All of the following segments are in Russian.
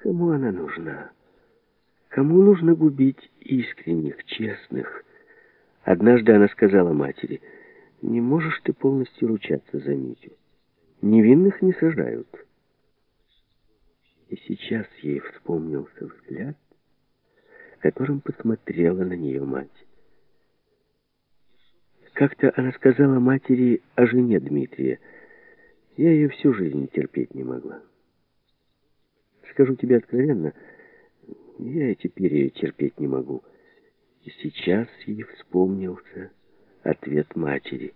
Кому она нужна? Кому нужно губить искренних, честных? Однажды она сказала матери, «Не можешь ты полностью ручаться за Митю. Невинных не сажают». И сейчас ей вспомнился взгляд, которым посмотрела на нее мать. Как-то она сказала матери о жене Дмитрия. Я ее всю жизнь терпеть не могла. Скажу тебе откровенно, я и теперь ее терпеть не могу. И сейчас ей вспомнился ответ матери.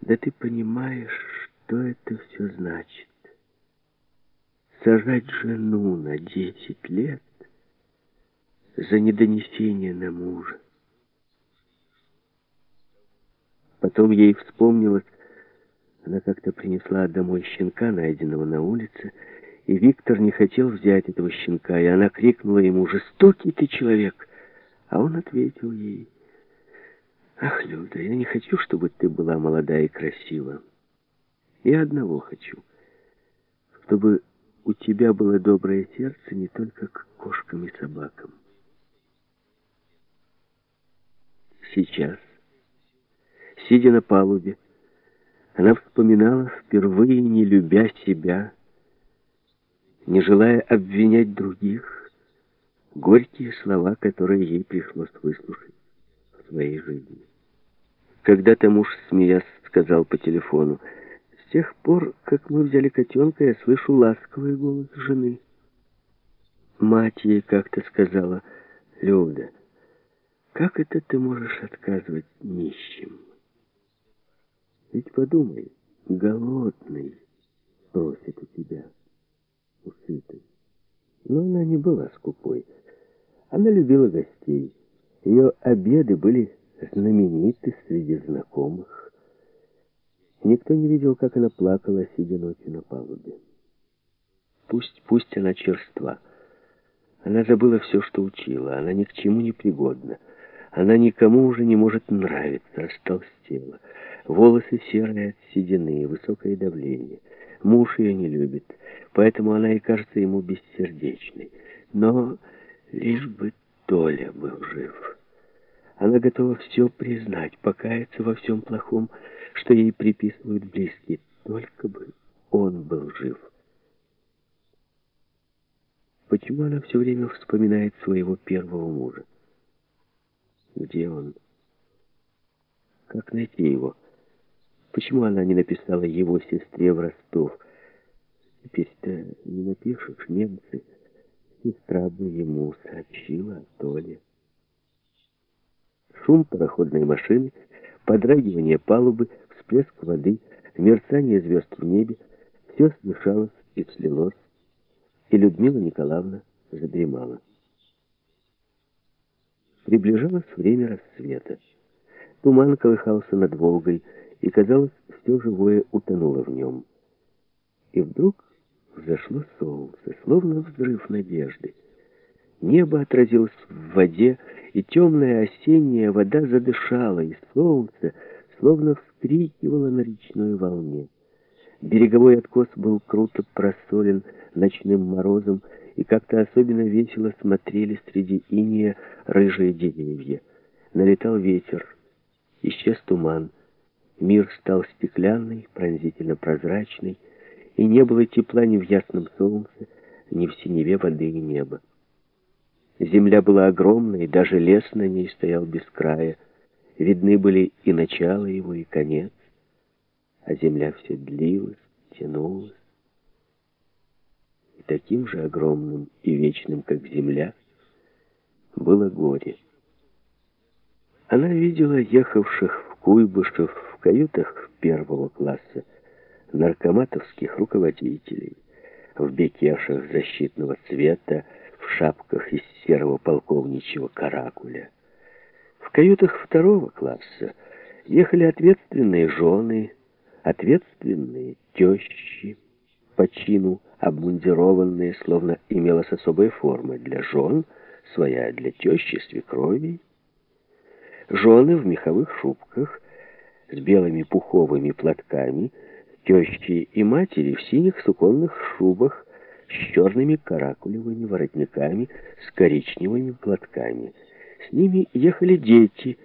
Да ты понимаешь, что это все значит? Сажать жену на десять лет за недонесение на мужа. Потом ей вспомнилось, она как-то принесла домой щенка, найденного на улице, и Виктор не хотел взять этого щенка, и она крикнула ему «Жестокий ты человек!» А он ответил ей «Ах, Люда, я не хочу, чтобы ты была молода и красива. Я одного хочу, чтобы у тебя было доброе сердце не только к кошкам и собакам». Сейчас, сидя на палубе, она вспоминала, впервые не любя себя, не желая обвинять других, горькие слова, которые ей пришлось выслушать в своей жизни. Когда-то муж, смеясь, сказал по телефону, «С тех пор, как мы взяли котенка, я слышу ласковый голос жены». Мать ей как-то сказала, «Люда, как это ты можешь отказывать нищим?» Ведь подумай, голодный просит у тебя усытой. Но она не была скупой. Она любила гостей. Ее обеды были знамениты среди знакомых. Никто не видел, как она плакала, сидя ночью на палубе. Пусть, пусть она черства. Она забыла все, что учила. Она ни к чему не пригодна. Она никому уже не может нравиться, остолстела. Волосы серые от седины, высокое давление. Муж ее не любит, поэтому она и кажется ему бессердечной. Но лишь бы Толя был жив. Она готова все признать, покаяться во всем плохом, что ей приписывают близкие. Только бы он был жив. Почему она все время вспоминает своего первого мужа? Где он? Как найти его? Почему она не написала его сестре в Ростов? Теперь-то не напишешь, немцы. Сестра бы ему сообщила о Толе. Шум пароходной машины, подрагивание палубы, всплеск воды, мерцание звезд в небе — все смешалось и слилось, и Людмила Николаевна задремала. Приближалось время рассвета. Туман колыхался над Волгой, и, казалось, все живое утонуло в нем. И вдруг взошло солнце, словно взрыв надежды. Небо отразилось в воде, и темная осенняя вода задышала, и солнце словно вскрикивало на речной волне. Береговой откос был круто просолен ночным морозом, и как-то особенно весело смотрели среди иния рыжие деревья. Налетал ветер, исчез туман, мир стал стеклянный, пронзительно прозрачный, и не было тепла ни в ясном солнце, ни в синеве воды и неба. Земля была огромной, даже лес на ней стоял без края. Видны были и начало его, и конец. А земля все длилась, тянулась. И таким же огромным и вечным, как земля, было горе. Она видела ехавших в Куйбышев каютах первого класса наркоматовских руководителей, в бекешах защитного цвета, в шапках из серого полковничьего каракуля. В каютах второго класса ехали ответственные жены, ответственные тещи, по чину обмундированные, словно имелась особая форма для жен, своя для тещи, свекровей. Жены в меховых шубках с белыми пуховыми платками, тещи и матери в синих суконных шубах с черными каракулевыми воротниками, с коричневыми платками. С ними ехали дети,